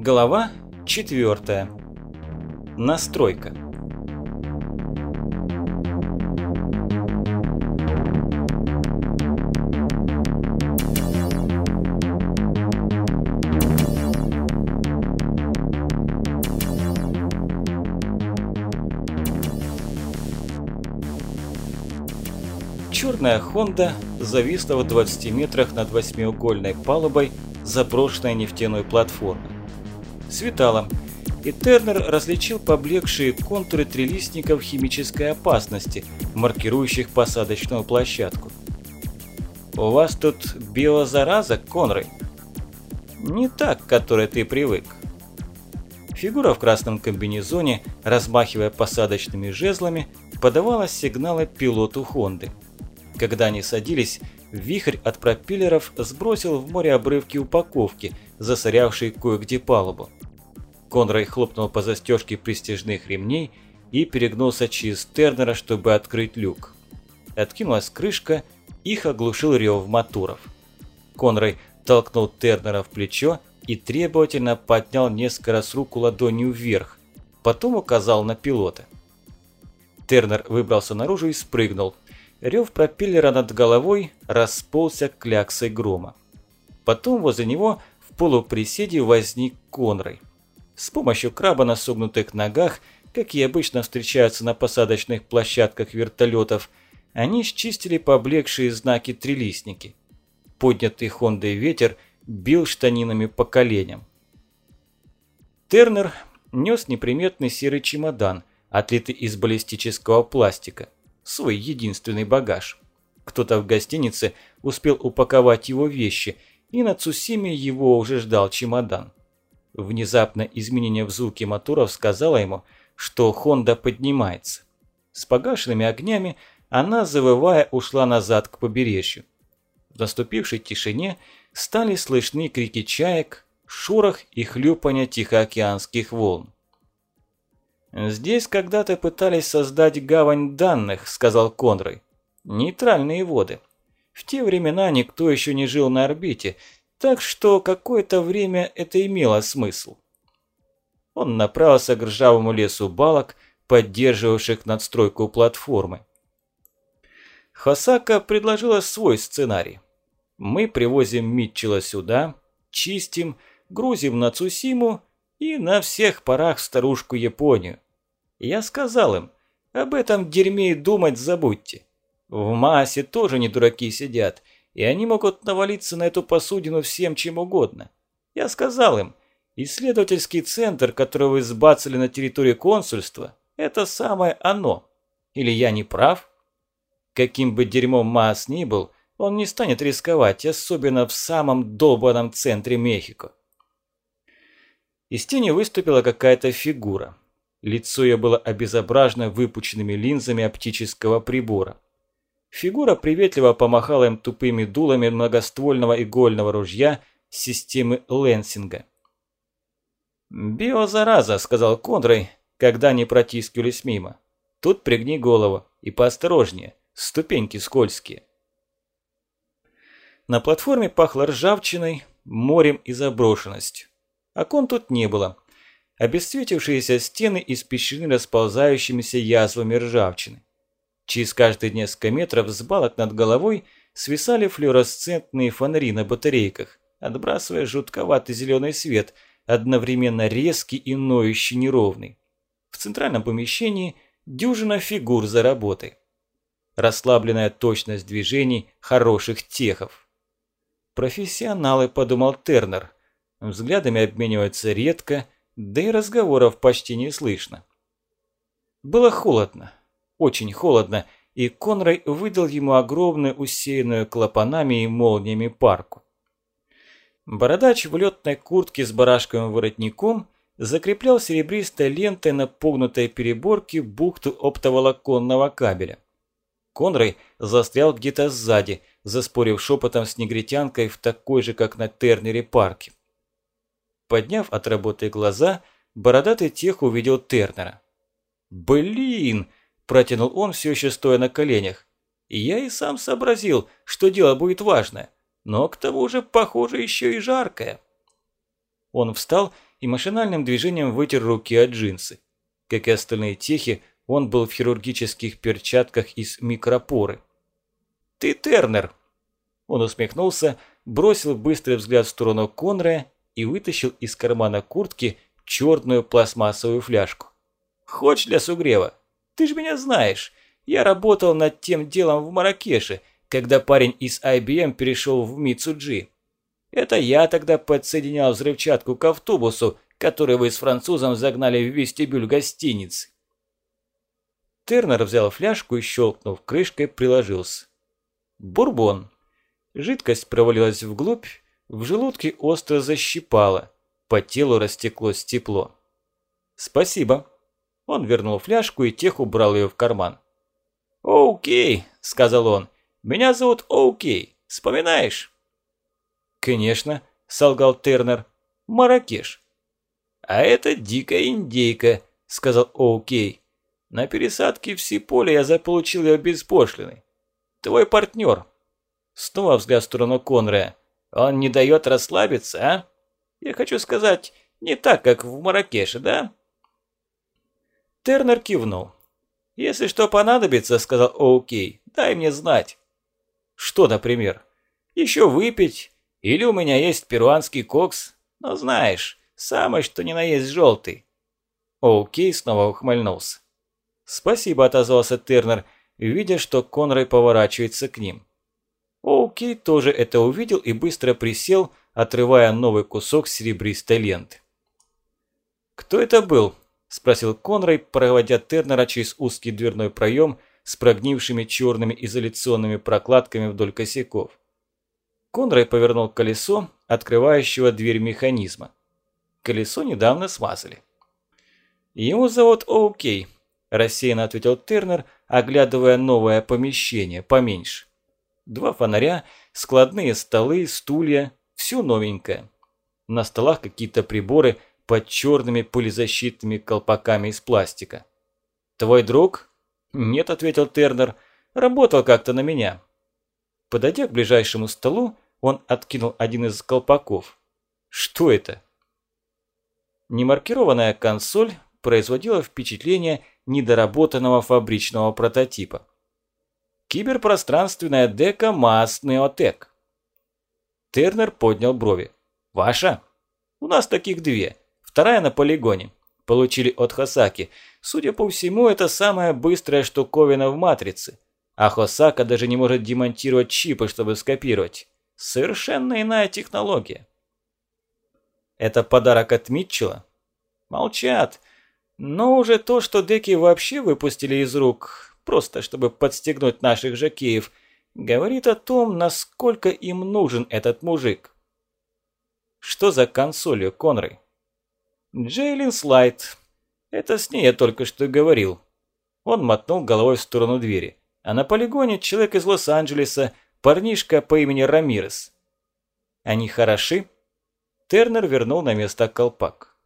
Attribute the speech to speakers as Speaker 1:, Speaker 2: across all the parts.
Speaker 1: Глава 4. Настройка. Черная Хонда зависла в 20 метрах над восьмиугольной палубой заброшенной нефтяной платформы. Светало, и Тернер различил поблекшие контуры трелистников химической опасности, маркирующих посадочную площадку. «У вас тут биозараза, Конрой?» «Не так, к которой ты привык». Фигура в красном комбинезоне, размахивая посадочными жезлами, подавала сигналы пилоту Хонды. Когда они садились, вихрь от пропеллеров сбросил в море обрывки упаковки, засорявшие кое-где палубу. Конрай хлопнул по застежке пристежных ремней и перегнулся через Тернера, чтобы открыть люк. Откинулась крышка, их оглушил рев моторов. Конрай толкнул Тернера в плечо и требовательно поднял несколько раз руку ладонью вверх, потом указал на пилота. Тернер выбрался наружу и спрыгнул. Рев пропеллера над головой расползся кляксой грома. Потом возле него в полуприседе возник Конрай. С помощью краба на согнутых ногах, какие обычно встречаются на посадочных площадках вертолетов, они счистили поблекшие знаки трилистники. Поднятый Хондой ветер бил штанинами по коленям. Тернер нес неприметный серый чемодан, отлитый из баллистического пластика, свой единственный багаж. Кто-то в гостинице успел упаковать его вещи, и на Цусиме его уже ждал чемодан. Внезапно изменение в звуке моторов сказала ему, что Хонда поднимается. С погашенными огнями она, завывая, ушла назад к побережью. В наступившей тишине стали слышны крики чаек, шорох и хлюпанье тихоокеанских волн. «Здесь когда-то пытались создать гавань данных», – сказал Конрой. «Нейтральные воды. В те времена никто еще не жил на орбите, так что какое-то время это имело смысл. Он направился к ржавому лесу балок, поддерживавших надстройку платформы. Хосака предложила свой сценарий. Мы привозим Митчелла сюда, чистим, грузим на Цусиму и на всех парах старушку Японию. Я сказал им, об этом дерьме и думать забудьте. В массе тоже не дураки сидят, и они могут навалиться на эту посудину всем чем угодно. Я сказал им, исследовательский центр, который вы сбацали на территории консульства, это самое оно. Или я не прав? Каким бы дерьмом Маас ни был, он не станет рисковать, особенно в самом долбанном центре Мехико. Из тени выступила какая-то фигура. Лицо ее было обезображено выпученными линзами оптического прибора. Фигура приветливо помахала им тупыми дулами многоствольного игольного ружья системы Лэнсинга. «Биозараза», – сказал Кондрой, когда они протискивались мимо. «Тут пригни голову и поосторожнее, ступеньки скользкие». На платформе пахло ржавчиной, морем и заброшенностью. Окон тут не было. Обесцветившиеся стены испещрены расползающимися язвами ржавчины. Через каждые несколько метров с балок над головой свисали флюоресцентные фонари на батарейках, отбрасывая жутковатый зеленый свет, одновременно резкий и ноющий неровный. В центральном помещении дюжина фигур за работой. Расслабленная точность движений хороших техов. Профессионалы, подумал Тернер. Взглядами обмениваются редко, да и разговоров почти не слышно. Было холодно очень холодно, и Конрай выдал ему огромную усеянную клапанами и молниями парку. Бородач в летной куртке с барашковым воротником закреплял серебристой лентой на погнутой переборке бухту оптоволоконного кабеля. Конрай застрял где-то сзади, заспорив шепотом с негритянкой в такой же, как на Тернере, парке. Подняв от работы глаза, бородатый тех увидел Тернера. «Блин!» Протянул он, все еще стоя на коленях. И я и сам сообразил, что дело будет важное, но к тому же, похоже, еще и жаркое. Он встал и машинальным движением вытер руки от джинсы. Как и остальные техи, он был в хирургических перчатках из микропоры. «Ты Тернер!» Он усмехнулся, бросил быстрый взгляд в сторону Конрая и вытащил из кармана куртки черную пластмассовую фляжку. «Хочешь для сугрева? Ты же меня знаешь. Я работал над тем делом в Маракеше, когда парень из IBM перешел в Мицуджи. Это я тогда подсоединял взрывчатку к автобусу, который вы с французом загнали в вестибюль гостиницы. Тернер взял фляжку и, щелкнув крышкой, приложился. Бурбон. Жидкость провалилась вглубь, в желудке остро защипало, по телу растеклось тепло. «Спасибо». Он вернул фляжку и тех убрал ее в карман. «Окей», – сказал он. «Меня зовут Окей. Вспоминаешь?» «Конечно», – солгал Тернер. «Маракеш». «А это дикая индейка», – сказал Окей. На пересадке в Сиполе я заполучил ее без пошлины. Твой партнер. Снова взгляд в сторону Конрая. Он не дает расслабиться, а? Я хочу сказать, не так, как в Маракеше, да? Тернер кивнул. «Если что понадобится, — сказал Оукей, — дай мне знать». «Что, например?» «Еще выпить. Или у меня есть перуанский кокс. Но знаешь, самый что ни на есть желтый». Оукей снова ухмыльнулся. «Спасибо», – отозвался Тернер, видя, что Конрай поворачивается к ним. Оуки тоже это увидел и быстро присел, отрывая новый кусок серебристой ленты. «Кто это был?» – спросил Конрай, проводя Тернера через узкий дверной проем с прогнившими черными изоляционными прокладками вдоль косяков. Конрай повернул колесо, открывающего дверь механизма. Колесо недавно смазали. «Его зовут Оукей», рассеянно ответил Тернер, оглядывая новое помещение, поменьше. Два фонаря, складные столы, стулья, все новенькое. На столах какие-то приборы под черными пылезащитными колпаками из пластика. «Твой друг?» «Нет», – ответил Тернер, – «работал как-то на меня». Подойдя к ближайшему столу, он откинул один из колпаков. «Что это?» Немаркированная консоль производила впечатление недоработанного фабричного прототипа. Киберпространственная дека МАС Неотек. Тернер поднял брови. «Ваша? У нас таких две. Вторая на полигоне. Получили от Хосаки. Судя по всему, это самая быстрая штуковина в матрице. А Хосака даже не может демонтировать чипы, чтобы скопировать. Совершенно иная технология. Это подарок от Митчелла? Молчат. Но уже то, что деки вообще выпустили из рук, просто чтобы подстегнуть наших жакеев, говорит о том, насколько им нужен этот мужик. Что за консолью, Конрой? Джейлин Слайд. Это с ней я только что говорил. Он мотнул головой в сторону двери. А на полигоне человек из Лос-Анджелеса, парнишка по имени Рамирес. Они хороши? Тернер вернул на место колпак.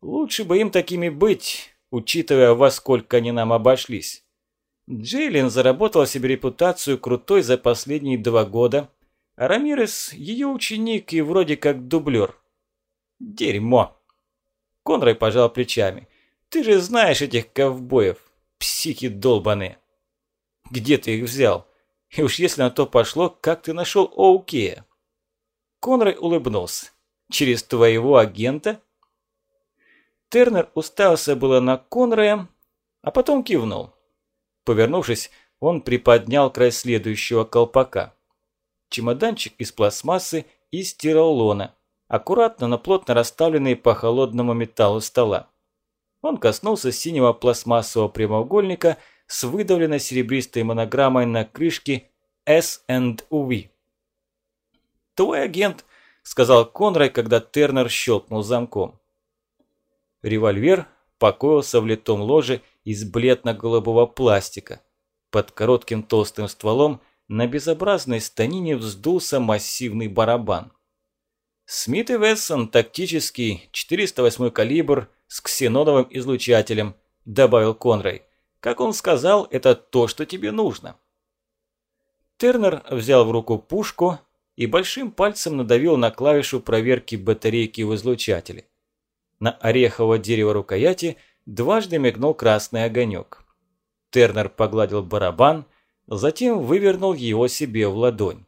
Speaker 1: Лучше бы им такими быть, учитывая, во сколько они нам обошлись. Джейлин заработала себе репутацию крутой за последние два года, а Рамирес – ее ученик и вроде как дублер. Дерьмо. Конрай пожал плечами. Ты же знаешь этих ковбоев, психи долбаные. Где ты их взял? И уж если на то пошло, как ты нашел Оукея? Конрай улыбнулся. Через твоего агента? Тернер уставился было на Конрая, а потом кивнул. Повернувшись, он приподнял край следующего колпака. Чемоданчик из пластмассы и стиролона, аккуратно, но плотно расставленный по холодному металлу стола. Он коснулся синего пластмассового прямоугольника с выдавленной серебристой монограммой на крышке S&V. «Твой агент», – сказал Конрай, когда Тернер щелкнул замком. Револьвер покоился в литом ложе из бледно-голубого пластика. Под коротким толстым стволом на безобразной станине вздулся массивный барабан. Смит и Вессон тактический 408 калибр с ксеноновым излучателем, добавил Конрай. Как он сказал, это то, что тебе нужно. Тернер взял в руку пушку и большим пальцем надавил на клавишу проверки батарейки в излучателе. На орехового дерева рукояти дважды мигнул красный огонек. Тернер погладил барабан, затем вывернул его себе в ладонь.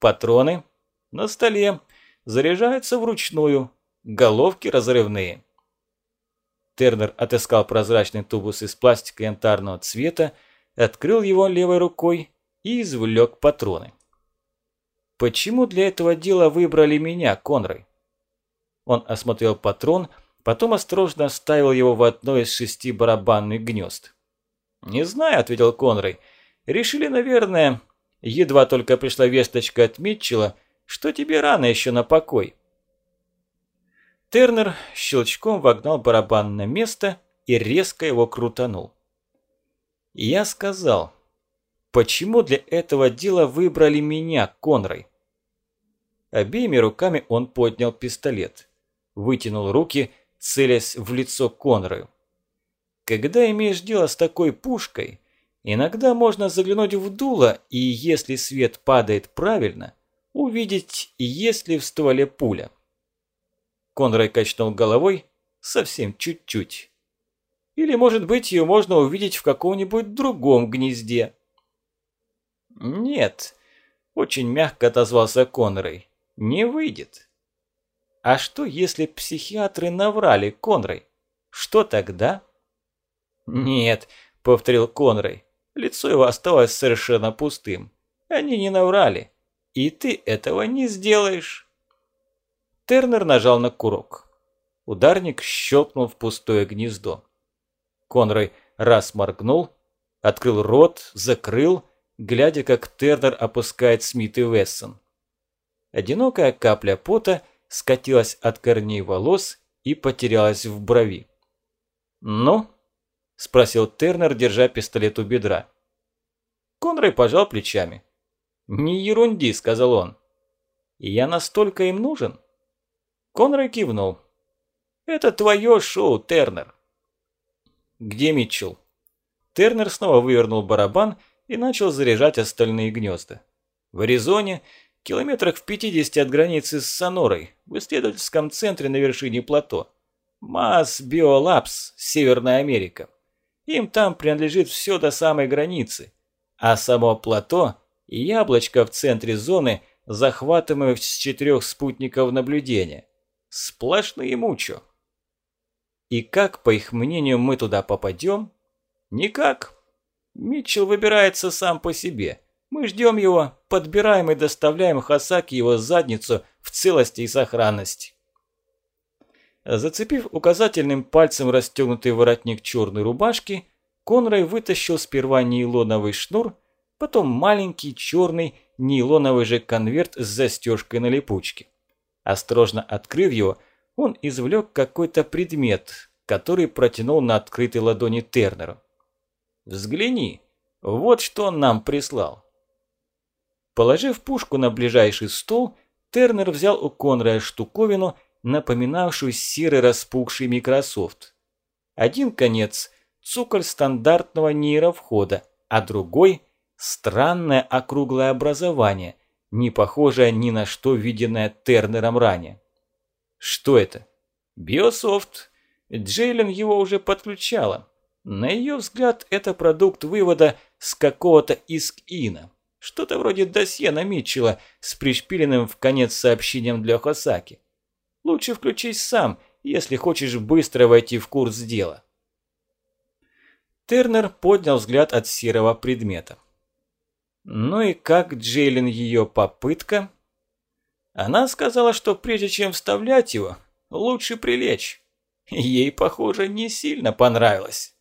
Speaker 1: Патроны на столе заряжаются вручную, головки разрывные. Тернер отыскал прозрачный тубус из пластика янтарного цвета, открыл его левой рукой и извлек патроны. «Почему для этого дела выбрали меня, Конрой?» Он осмотрел патрон, потом осторожно вставил его в одно из шести барабанных гнезд. «Не знаю», – ответил Конрой. «Решили, наверное, едва только пришла весточка от Митчелла, что тебе рано еще на покой». Тернер щелчком вогнал барабан на место и резко его крутанул. Я сказал, почему для этого дела выбрали меня, Конрой? Обеими руками он поднял пистолет, вытянул руки, целясь в лицо Конрою. Когда имеешь дело с такой пушкой, иногда можно заглянуть в дуло и, если свет падает правильно, увидеть, есть ли в стволе пуля. Конрай качнул головой совсем чуть-чуть. Или, может быть, ее можно увидеть в каком-нибудь другом гнезде. Нет, очень мягко отозвался Конрай. Не выйдет. А что, если психиатры наврали Конрай? Что тогда? Нет, повторил Конрай. Лицо его осталось совершенно пустым. Они не наврали. И ты этого не сделаешь. Тернер нажал на курок. Ударник щелкнул в пустое гнездо. Конрой раз моргнул, открыл рот, закрыл, глядя, как Тернер опускает Смит и Вессон. Одинокая капля пота скатилась от корней волос и потерялась в брови. «Ну?» – спросил Тернер, держа пистолет у бедра. Конрой пожал плечами. «Не ерунди», – сказал он. «Я настолько им нужен?» Конрой кивнул. «Это твое шоу, Тернер». «Где Митчелл?» Тернер снова вывернул барабан и начал заряжать остальные гнезда. В Аризоне, километрах в 50 от границы с Сонорой, в исследовательском центре на вершине плато. Масс Биолабс, Северная Америка. Им там принадлежит все до самой границы. А само плато – яблочко в центре зоны, захватываемое с четырех спутников наблюдения – Сплошные мучо. И как, по их мнению, мы туда попадем? Никак. Митчелл выбирается сам по себе. Мы ждем его, подбираем и доставляем Хасаки его задницу в целости и сохранности. Зацепив указательным пальцем расстегнутый воротник черной рубашки, Конрай вытащил сперва нейлоновый шнур, потом маленький черный нейлоновый же конверт с застежкой на липучке. Осторожно открыв его, он извлек какой-то предмет, который протянул на открытой ладони Тернеру. «Взгляни, вот что он нам прислал». Положив пушку на ближайший стол, Тернер взял у Конрая штуковину, напоминавшую серый распухший Microsoft. Один конец – цуколь стандартного нейровхода, а другой – странное округлое образование – не похожая ни на что виденное Тернером ранее. Что это? Биософт. Джейлен его уже подключала. На ее взгляд, это продукт вывода с какого-то иск-ина. Что-то вроде досье на Митчелла с пришпиленным в конец сообщением для Хосаки. Лучше включись сам, если хочешь быстро войти в курс дела. Тернер поднял взгляд от серого предмета. Ну и как Джейлин ее попытка? Она сказала, что прежде чем вставлять его, лучше прилечь. Ей, похоже, не сильно понравилось.